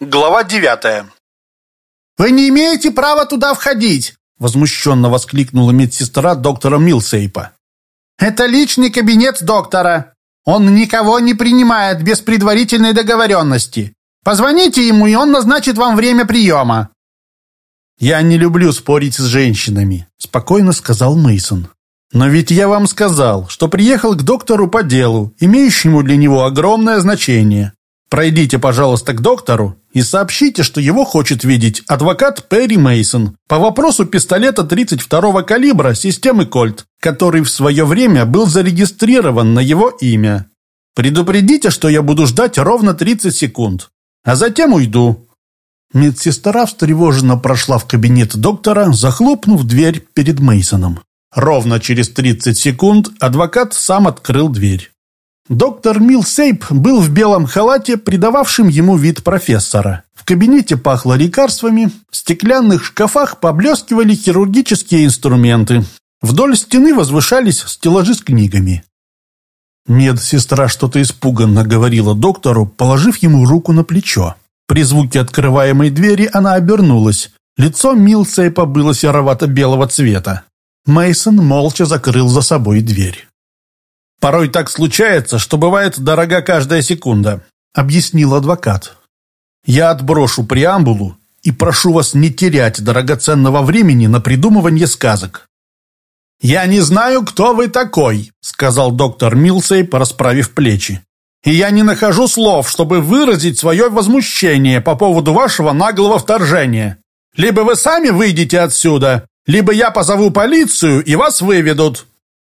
Глава девятая. «Вы не имеете права туда входить!» Возмущенно воскликнула медсестра доктора Милсейпа. «Это личный кабинет доктора. Он никого не принимает без предварительной договоренности. Позвоните ему, и он назначит вам время приема». «Я не люблю спорить с женщинами», – спокойно сказал Мейсон. «Но ведь я вам сказал, что приехал к доктору по делу, имеющему для него огромное значение. Пройдите, пожалуйста, к доктору и сообщите, что его хочет видеть адвокат Перри Мейсон по вопросу пистолета 32-го калибра системы Кольт, который в свое время был зарегистрирован на его имя. Предупредите, что я буду ждать ровно 30 секунд, а затем уйду». Медсестра встревоженно прошла в кабинет доктора, захлопнув дверь перед Мейсоном. Ровно через 30 секунд адвокат сам открыл дверь. Доктор Милсейп был в белом халате, придававшем ему вид профессора. В кабинете пахло лекарствами, в стеклянных шкафах поблескивали хирургические инструменты. Вдоль стены возвышались стеллажи с книгами. Медсестра что-то испуганно говорила доктору, положив ему руку на плечо. При звуке открываемой двери она обернулась. Лицо Милсейпа было серовато-белого цвета. Мейсон молча закрыл за собой дверь. «Порой так случается, что бывает дорога каждая секунда», — объяснил адвокат. «Я отброшу преамбулу и прошу вас не терять драгоценного времени на придумывание сказок». «Я не знаю, кто вы такой», — сказал доктор Милсей, расправив плечи. «И я не нахожу слов, чтобы выразить свое возмущение по поводу вашего наглого вторжения. Либо вы сами выйдете отсюда, либо я позову полицию, и вас выведут».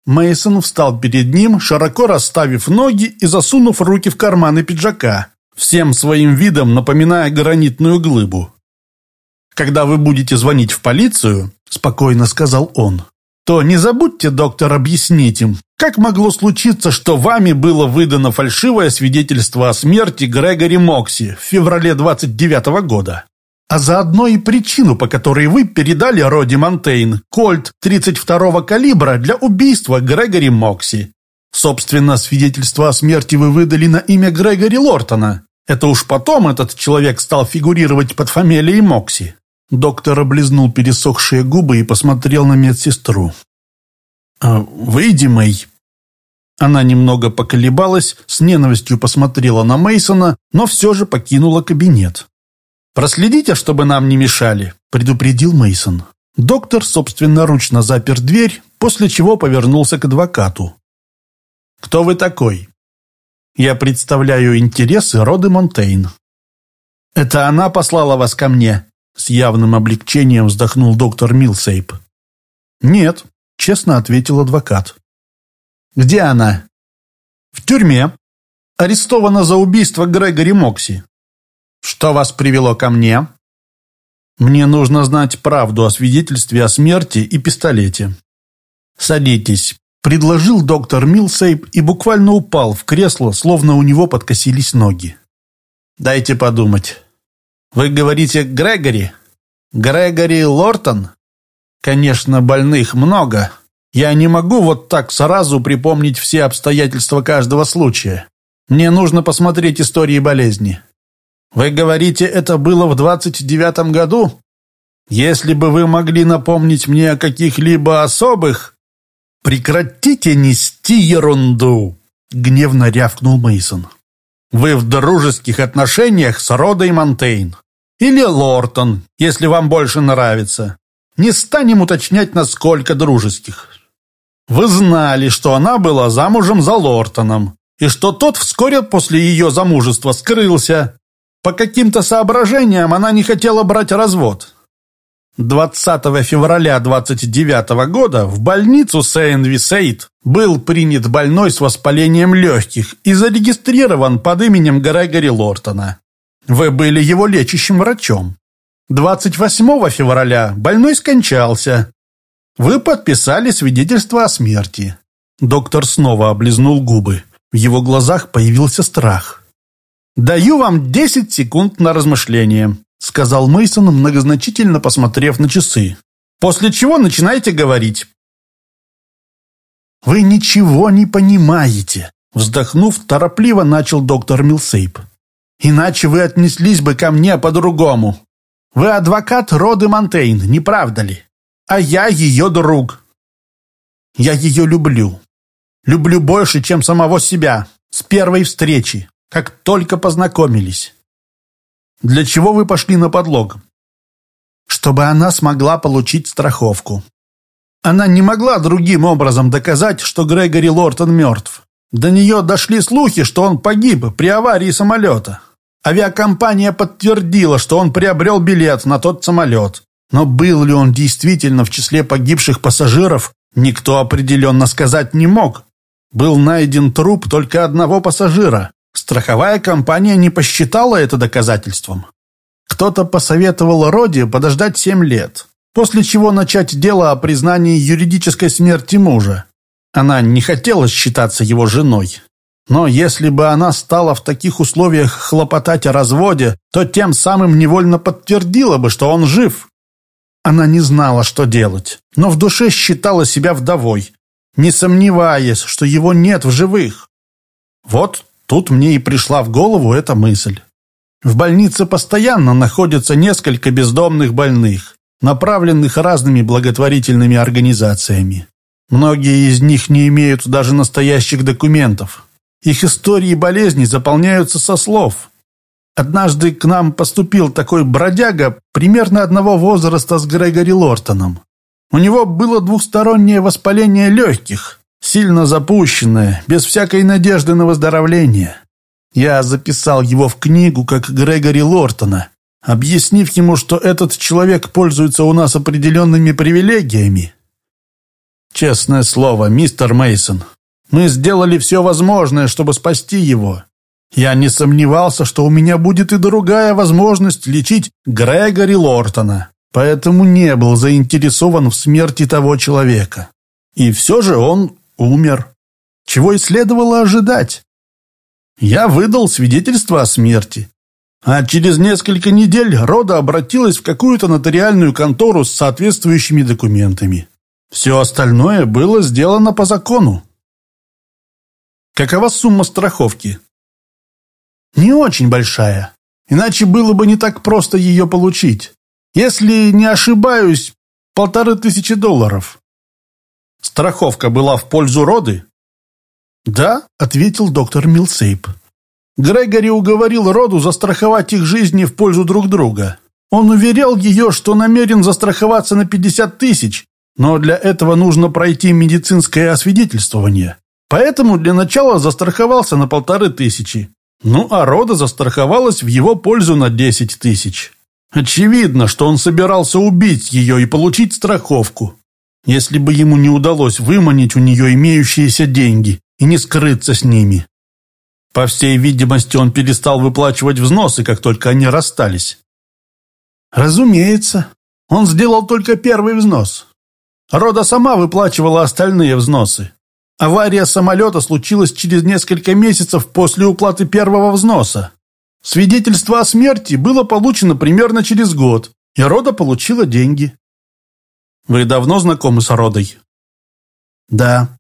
Мейсон встал перед ним, широко расставив ноги и засунув руки в карманы пиджака, всем своим видом напоминая гранитную глыбу. «Когда вы будете звонить в полицию», – спокойно сказал он, – «то не забудьте, доктор, объяснить им, как могло случиться, что вами было выдано фальшивое свидетельство о смерти Грегори Мокси в феврале 29 -го года а заодно и причину, по которой вы передали Роди Монтейн кольт 32-го калибра для убийства Грегори Мокси. Собственно, свидетельство о смерти вы выдали на имя Грегори Лортона. Это уж потом этот человек стал фигурировать под фамилией Мокси. Доктор облизнул пересохшие губы и посмотрел на медсестру. «А, «Выйди, Мэй». Она немного поколебалась, с ненавистью посмотрела на Мейсона, но все же покинула кабинет. «Проследите, чтобы нам не мешали», – предупредил Мейсон. Доктор собственноручно запер дверь, после чего повернулся к адвокату. «Кто вы такой?» «Я представляю интересы роды Монтейн». «Это она послала вас ко мне?» С явным облегчением вздохнул доктор Милсейп. «Нет», — честно ответил адвокат. «Где она?» «В тюрьме. Арестована за убийство Грегори Мокси. «Что вас привело ко мне?» «Мне нужно знать правду о свидетельстве о смерти и пистолете». «Садитесь», — предложил доктор Милсейп и буквально упал в кресло, словно у него подкосились ноги. «Дайте подумать. Вы говорите Грегори? Грегори Лортон? Конечно, больных много. Я не могу вот так сразу припомнить все обстоятельства каждого случая. Мне нужно посмотреть истории болезни. Вы говорите, это было в двадцать девятом году? Если бы вы могли напомнить мне о каких-либо особых... Прекратите нести ерунду, гневно рявкнул Мейсон. Вы в дружеских отношениях с Родой Монтейн. Или Лортон, если вам больше нравится. Не станем уточнять, насколько дружеских. Вы знали, что она была замужем за Лортоном, и что тот вскоре после ее замужества скрылся, по каким-то соображениям она не хотела брать развод. 20 февраля 29 года в больницу Сент-Винсент был принят больной с воспалением легких и зарегистрирован под именем Грегори Лортона. Вы были его лечащим врачом. 28 февраля больной скончался. Вы подписали свидетельство о смерти. Доктор снова облизнул губы. В его глазах появился страх. «Даю вам десять секунд на размышление», — сказал Мейсон, многозначительно посмотрев на часы. «После чего начинайте говорить». «Вы ничего не понимаете», — вздохнув, торопливо начал доктор Милсейп. Иначе вы отнеслись бы ко мне по-другому. Вы адвокат Роды Монтейн, не правда ли? А я ее друг. Я ее люблю. Люблю больше, чем самого себя. С первой встречи, как только познакомились. Для чего вы пошли на подлог? Чтобы она смогла получить страховку. Она не могла другим образом доказать, что Грегори Лортон мертв. До нее дошли слухи, что он погиб при аварии самолета. Авиакомпания подтвердила, что он приобрел билет на тот самолет. Но был ли он действительно в числе погибших пассажиров, никто определенно сказать не мог. Был найден труп только одного пассажира. Страховая компания не посчитала это доказательством. Кто-то посоветовал Роди подождать семь лет, после чего начать дело о признании юридической смерти мужа. Она не хотела считаться его женой. Но если бы она стала в таких условиях хлопотать о разводе, то тем самым невольно подтвердила бы, что он жив. Она не знала, что делать, но в душе считала себя вдовой, не сомневаясь, что его нет в живых. Вот тут мне и пришла в голову эта мысль. В больнице постоянно находятся несколько бездомных больных, направленных разными благотворительными организациями. Многие из них не имеют даже настоящих документов. Их истории болезней заполняются со слов. Однажды к нам поступил такой бродяга примерно одного возраста с Грегори Лортоном. У него было двухстороннее воспаление легких, сильно запущенное, без всякой надежды на выздоровление. Я записал его в книгу как Грегори Лортона, объяснив ему, что этот человек пользуется у нас определенными привилегиями, Честное слово, мистер Мейсон, мы сделали все возможное, чтобы спасти его. Я не сомневался, что у меня будет и другая возможность лечить Грегори Лортона, поэтому не был заинтересован в смерти того человека. И все же он умер. Чего и следовало ожидать. Я выдал свидетельство о смерти. А через несколько недель Рода обратилась в какую-то нотариальную контору с соответствующими документами. Все остальное было сделано по закону. Какова сумма страховки? Не очень большая. Иначе было бы не так просто ее получить. Если не ошибаюсь, полторы тысячи долларов. Страховка была в пользу роды? Да, ответил доктор Милсейп. Грегори уговорил роду застраховать их жизни в пользу друг друга. Он уверял ее, что намерен застраховаться на 50 тысяч, но для этого нужно пройти медицинское освидетельствование. Поэтому для начала застраховался на полторы тысячи. Ну, а Рода застраховалась в его пользу на десять тысяч. Очевидно, что он собирался убить ее и получить страховку. Если бы ему не удалось выманить у нее имеющиеся деньги и не скрыться с ними. По всей видимости, он перестал выплачивать взносы, как только они расстались. Разумеется, он сделал только первый взнос. Рода сама выплачивала остальные взносы. Авария самолета случилась через несколько месяцев после уплаты первого взноса. Свидетельство о смерти было получено примерно через год, и Рода получила деньги. Вы давно знакомы с Родой? Да.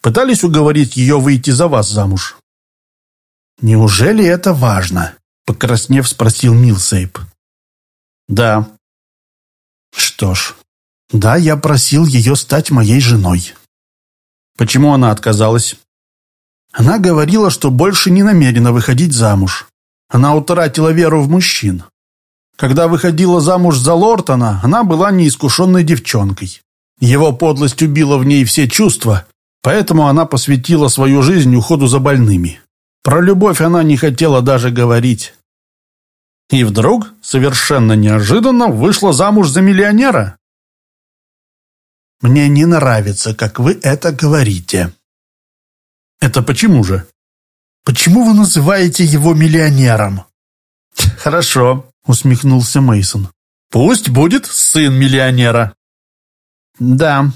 Пытались уговорить ее выйти за вас замуж? Неужели это важно? Покраснев, спросил Милсейп. Да. Что ж, да, я просил ее стать моей женой. Почему она отказалась? Она говорила, что больше не намерена выходить замуж. Она утратила веру в мужчин. Когда выходила замуж за Лортона, она была неискушенной девчонкой. Его подлость убила в ней все чувства, поэтому она посвятила свою жизнь уходу за больными. Про любовь она не хотела даже говорить. И вдруг, совершенно неожиданно, вышла замуж за миллионера. Мне не нравится, как вы это говорите». «Это почему же?» «Почему вы называете его миллионером?» «Хорошо», — усмехнулся Мейсон. «Пусть будет сын миллионера». «Да,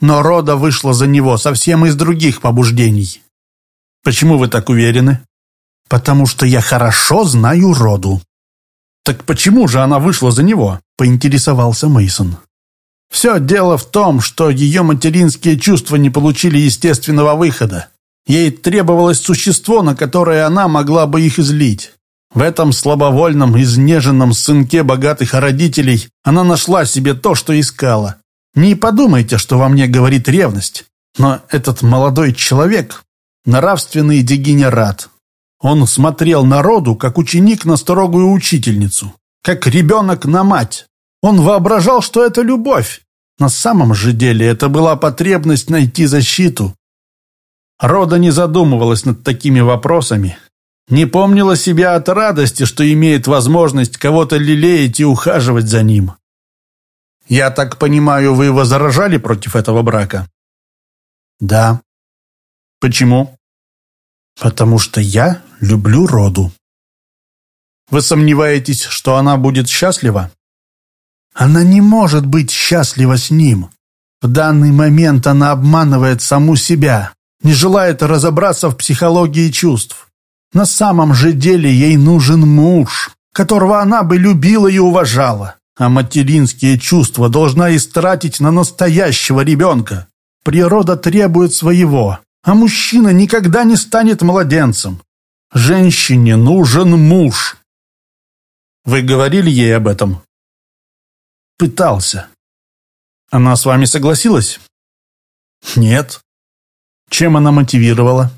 но Рода вышла за него совсем из других побуждений». «Почему вы так уверены?» «Потому что я хорошо знаю Роду». «Так почему же она вышла за него?» — поинтересовался Мейсон. Все дело в том, что ее материнские чувства не получили естественного выхода. Ей требовалось существо, на которое она могла бы их излить. В этом слабовольном, изнеженном сынке богатых родителей она нашла себе то, что искала. Не подумайте, что во мне говорит ревность, но этот молодой человек – нравственный дегенерат. Он смотрел на роду, как ученик на строгую учительницу, как ребенок на мать. Он воображал, что это любовь. На самом же деле это была потребность найти защиту. Рода не задумывалась над такими вопросами, не помнила себя от радости, что имеет возможность кого-то лелеять и ухаживать за ним. «Я так понимаю, вы возражали против этого брака?» «Да». «Почему?» «Потому что я люблю роду». «Вы сомневаетесь, что она будет счастлива?» «Она не может быть счастлива с ним. В данный момент она обманывает саму себя, не желает разобраться в психологии чувств. На самом же деле ей нужен муж, которого она бы любила и уважала, а материнские чувства должна истратить на настоящего ребенка. Природа требует своего, а мужчина никогда не станет младенцем. Женщине нужен муж. Вы говорили ей об этом? Пытался. Она с вами согласилась? Нет. Чем она мотивировала?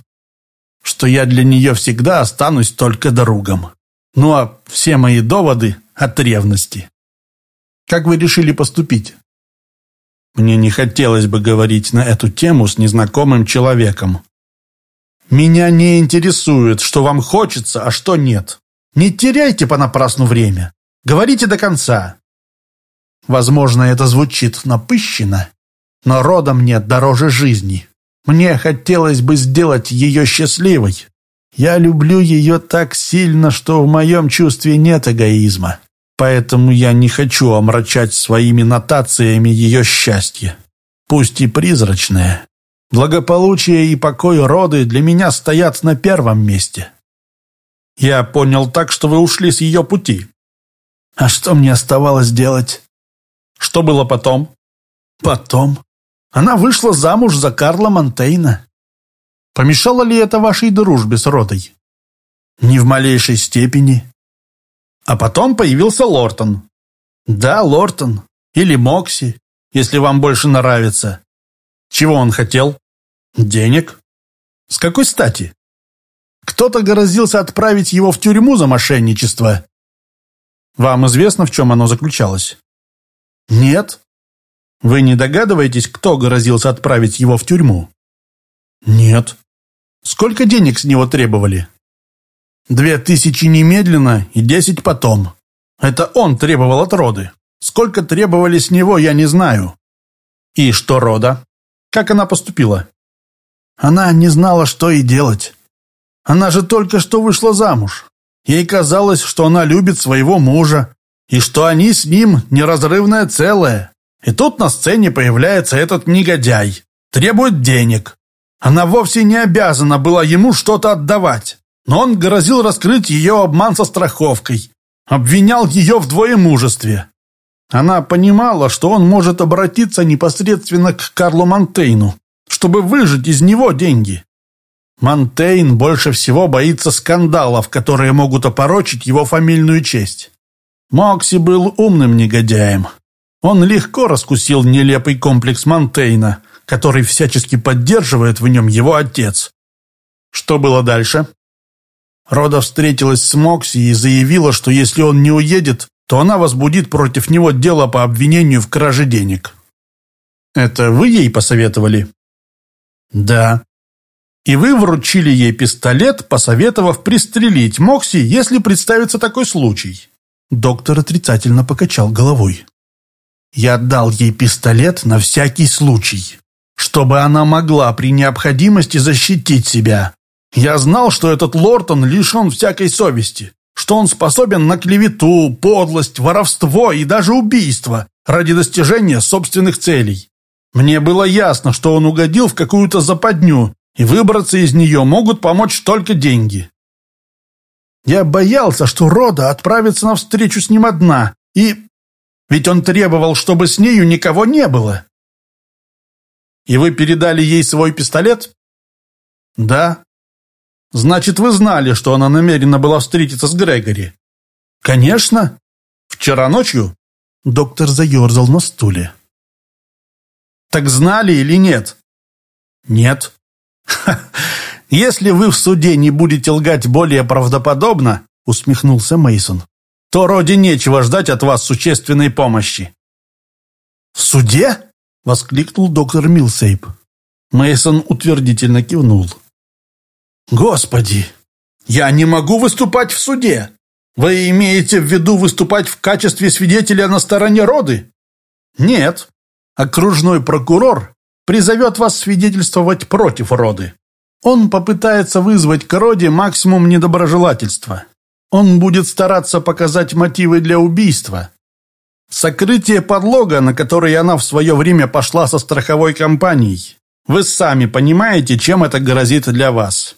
Что я для нее всегда останусь только другом. Ну а все мои доводы от ревности. Как вы решили поступить? Мне не хотелось бы говорить на эту тему с незнакомым человеком. Меня не интересует, что вам хочется, а что нет. Не теряйте понапрасну время. Говорите до конца. Возможно, это звучит напыщенно, но родом нет дороже жизни. Мне хотелось бы сделать ее счастливой. Я люблю ее так сильно, что в моем чувстве нет эгоизма. Поэтому я не хочу омрачать своими нотациями ее счастье. Пусть и призрачное. Благополучие и покой роды для меня стоят на первом месте. Я понял так, что вы ушли с ее пути. А что мне оставалось делать? Что было потом? Потом? Она вышла замуж за Карла Монтейна. Помешало ли это вашей дружбе с Родой? Ни в малейшей степени. А потом появился Лортон. Да, Лортон. Или Мокси, если вам больше нравится. Чего он хотел? Денег. С какой стати? Кто-то грозился отправить его в тюрьму за мошенничество. Вам известно, в чем оно заключалось? Нет, вы не догадываетесь, кто грозился отправить его в тюрьму? Нет. Сколько денег с него требовали? Две тысячи немедленно и десять потом. Это он требовал от роды. Сколько требовали с него, я не знаю. И что рода? Как она поступила? Она не знала, что и делать. Она же только что вышла замуж. Ей казалось, что она любит своего мужа, и что они с ним неразрывное целое. И тут на сцене появляется этот негодяй. Требует денег. Она вовсе не обязана была ему что-то отдавать. Но он грозил раскрыть ее обман со страховкой. Обвинял ее в двоемужестве. Она понимала, что он может обратиться непосредственно к Карлу Монтейну, чтобы выжать из него деньги. Монтейн больше всего боится скандалов, которые могут опорочить его фамильную честь. Мокси был умным негодяем, он легко раскусил нелепый комплекс Монтейна, который всячески поддерживает в нем его отец. Что было дальше? Рода встретилась с Мокси и заявила, что если он не уедет, то она возбудит против него дело по обвинению в краже денег. Это вы ей посоветовали? Да. И вы вручили ей пистолет, посоветовав пристрелить Мокси, если представится такой случай. Доктор отрицательно покачал головой. Я дал ей пистолет на всякий случай, чтобы она могла при необходимости защитить себя. Я знал, что этот Лортон лишен всякой совести, что он способен на клевету, подлость, воровство и даже убийство ради достижения собственных целей. Мне было ясно, что он угодил в какую-то западню, и выбраться из нее могут помочь только деньги. Я боялся, что Рода отправится на встречу с ним одна, и ведь он требовал, чтобы с нею никого не было. И вы передали ей свой пистолет? Да. Значит, вы знали, что она намерена была встретиться с Грегори? Конечно. Вчера ночью? Доктор заерзал на стуле. Так знали или нет? Нет. Ха, если вы в суде не будете лгать более правдоподобно, усмехнулся Мейсон, то роде нечего ждать от вас существенной помощи. В суде? воскликнул доктор Милсейп. Мейсон утвердительно кивнул. Господи, я не могу выступать в суде. Вы имеете в виду выступать в качестве свидетеля на стороне роды? Нет. Окружной прокурор призовет вас свидетельствовать против роды. Он попытается вызвать к роде максимум недоброжелательства. Он будет стараться показать мотивы для убийства. Сокрытие подлога, на который она в свое время пошла со страховой компанией. Вы сами понимаете, чем это грозит для вас.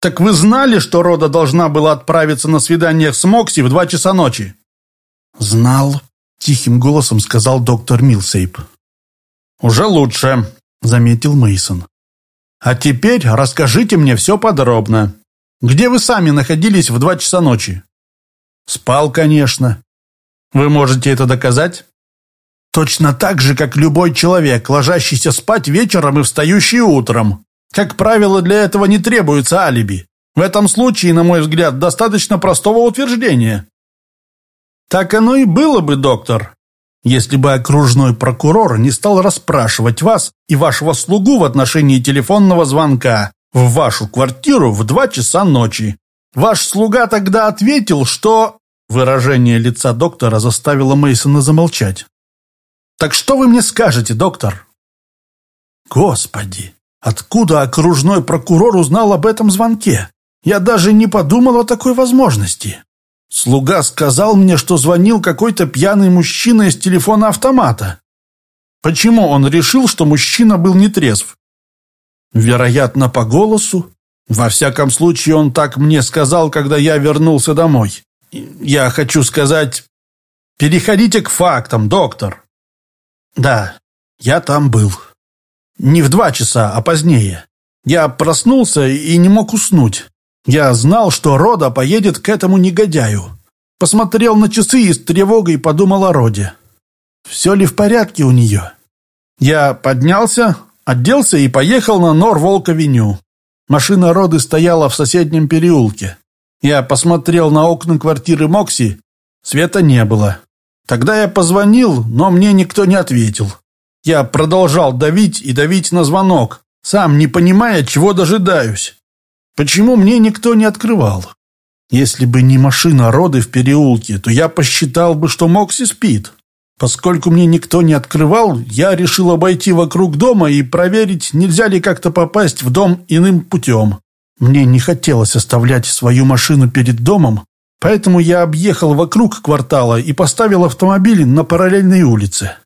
Так вы знали, что Рода должна была отправиться на свидание с Мокси в два часа ночи? Знал, тихим голосом сказал доктор Милсейп. Уже лучше, заметил Мейсон. А теперь расскажите мне все подробно. Где вы сами находились в два часа ночи? Спал, конечно. Вы можете это доказать? Точно так же, как любой человек, ложащийся спать вечером и встающий утром. Как правило, для этого не требуется алиби. В этом случае, на мой взгляд, достаточно простого утверждения. Так оно и было бы, доктор, если бы окружной прокурор не стал расспрашивать вас и вашего слугу в отношении телефонного звонка в вашу квартиру в два часа ночи. Ваш слуга тогда ответил, что... Выражение лица доктора заставило Мейсона замолчать. «Так что вы мне скажете, доктор?» «Господи, откуда окружной прокурор узнал об этом звонке? Я даже не подумал о такой возможности. Слуга сказал мне, что звонил какой-то пьяный мужчина из телефона автомата. Почему он решил, что мужчина был нетрезв? Вероятно, по голосу. Во всяком случае, он так мне сказал, когда я вернулся домой. Я хочу сказать... Переходите к фактам, доктор. Да, я там был. Не в два часа, а позднее. Я проснулся и не мог уснуть. Я знал, что Рода поедет к этому негодяю. Посмотрел на часы и с тревогой подумал о Роде. Все ли в порядке у нее? Я поднялся, оделся и поехал на Норволк-авеню. Машина Роды стояла в соседнем переулке. Я посмотрел на окна квартиры Мокси. Света не было. Тогда я позвонил, но мне никто не ответил. Я продолжал давить и давить на звонок, сам не понимая, чего дожидаюсь. Почему мне никто не открывал? Если бы не машина Роды в переулке, то я посчитал бы, что Мокси спит. Поскольку мне никто не открывал, я решил обойти вокруг дома и проверить, нельзя ли как-то попасть в дом иным путем. Мне не хотелось оставлять свою машину перед домом, поэтому я объехал вокруг квартала и поставил автомобиль на параллельной улице.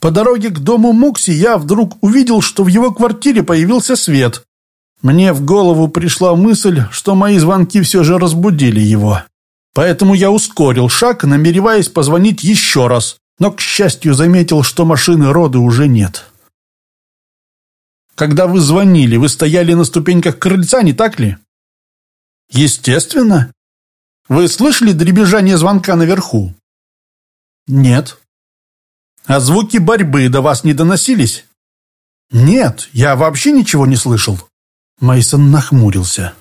По дороге к дому Мукси я вдруг увидел, что в его квартире появился свет. Мне в голову пришла мысль, что мои звонки все же разбудили его. Поэтому я ускорил шаг, намереваясь позвонить еще раз, но, к счастью, заметил, что машины роды уже нет. Когда вы звонили, вы стояли на ступеньках крыльца, не так ли? Естественно. Вы слышали дребезжание звонка наверху? Нет. А звуки борьбы до вас не доносились? Нет, я вообще ничего не слышал. Мейсон нахмурился.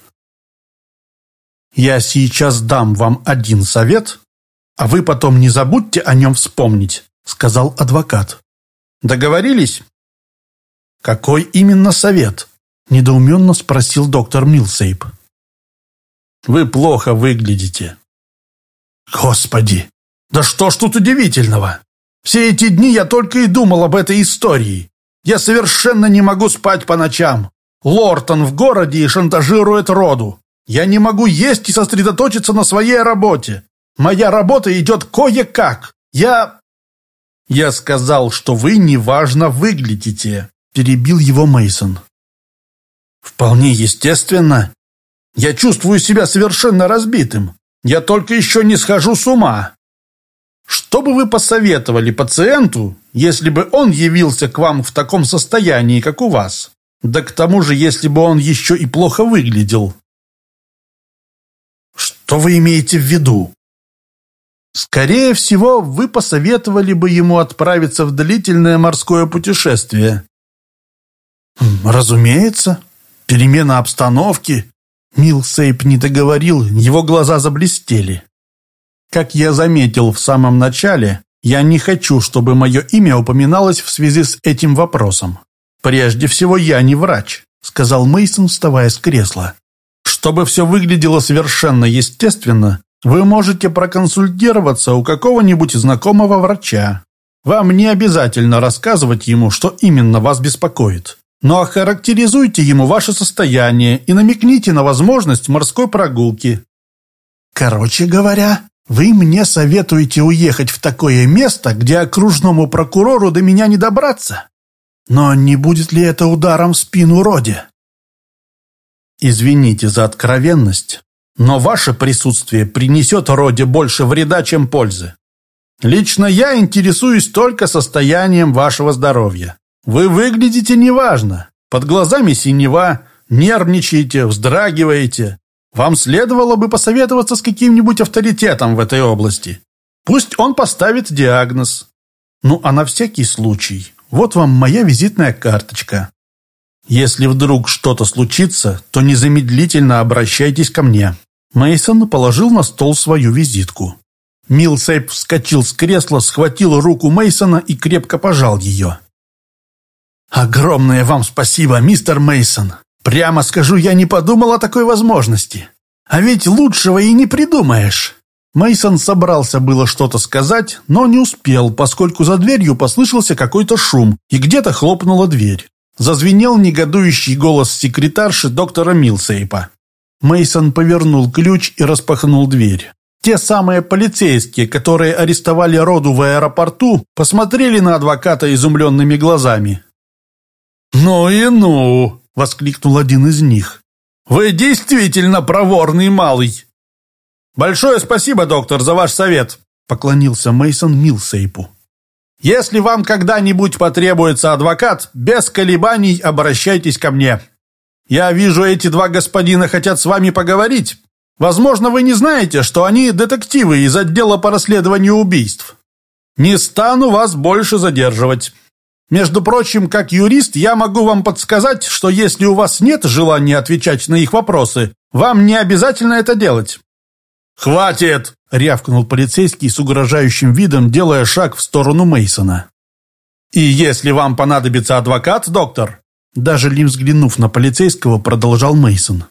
Я сейчас дам вам один совет, а вы потом не забудьте о нем вспомнить, сказал адвокат. Договорились? «Какой именно совет?» – недоуменно спросил доктор Милсейп. «Вы плохо выглядите». «Господи! Да что ж тут удивительного? Все эти дни я только и думал об этой истории. Я совершенно не могу спать по ночам. Лортон в городе и шантажирует роду. Я не могу есть и сосредоточиться на своей работе. Моя работа идет кое-как. Я...» «Я сказал, что вы неважно выглядите», перебил его Мейсон. Вполне естественно. Я чувствую себя совершенно разбитым. Я только еще не схожу с ума. Что бы вы посоветовали пациенту, если бы он явился к вам в таком состоянии, как у вас? Да к тому же, если бы он еще и плохо выглядел. Что вы имеете в виду? Скорее всего, вы посоветовали бы ему отправиться в длительное морское путешествие. Разумеется. Перемена обстановки. Мил Сейп не договорил, его глаза заблестели. Как я заметил в самом начале, я не хочу, чтобы мое имя упоминалось в связи с этим вопросом. Прежде всего, я не врач, сказал Мейсон, вставая с кресла. Чтобы все выглядело совершенно естественно, вы можете проконсультироваться у какого-нибудь знакомого врача. Вам не обязательно рассказывать ему, что именно вас беспокоит. Но охарактеризуйте ему ваше состояние и намекните на возможность морской прогулки. Короче говоря, вы мне советуете уехать в такое место, где окружному прокурору до меня не добраться? Но не будет ли это ударом в спину Роде? Извините за откровенность, но ваше присутствие принесет роде больше вреда, чем пользы. Лично я интересуюсь только состоянием вашего здоровья. Вы выглядите неважно. Под глазами синева, нервничаете, вздрагиваете. Вам следовало бы посоветоваться с каким-нибудь авторитетом в этой области. Пусть он поставит диагноз. Ну, а на всякий случай, вот вам моя визитная карточка. Если вдруг что-то случится, то незамедлительно обращайтесь ко мне. Мейсон положил на стол свою визитку. Милсейп вскочил с кресла, схватил руку Мейсона и крепко пожал ее. «Огромное вам спасибо, мистер Мейсон. Прямо скажу, я не подумал о такой возможности. А ведь лучшего и не придумаешь». Мейсон собрался было что-то сказать, но не успел, поскольку за дверью послышался какой-то шум, и где-то хлопнула дверь. Зазвенел негодующий голос секретарши доктора Милсейпа. Мейсон повернул ключ и распахнул дверь. Те самые полицейские, которые арестовали Роду в аэропорту, посмотрели на адвоката изумленными глазами. «Ну и ну!» — воскликнул один из них. «Вы действительно проворный малый!» «Большое спасибо, доктор, за ваш совет!» — поклонился Мейсон Милсейпу. «Если вам когда-нибудь потребуется адвокат, без колебаний обращайтесь ко мне. Я вижу, эти два господина хотят с вами поговорить. Возможно, вы не знаете, что они детективы из отдела по расследованию убийств. Не стану вас больше задерживать. Между прочим, как юрист, я могу вам подсказать, что если у вас нет желания отвечать на их вопросы, вам не обязательно это делать. «Хватит!» — рявкнул полицейский с угрожающим видом, делая шаг в сторону Мейсона. «И если вам понадобится адвокат, доктор, даже не взглянув на полицейского, продолжал Мейсон.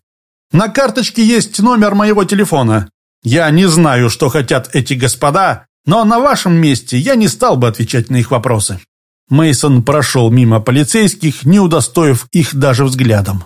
На карточке есть номер моего телефона. Я не знаю, что хотят эти господа, но на вашем месте я не стал бы отвечать на их вопросы. Мейсон прошел мимо полицейских, не удостоив их даже взглядом.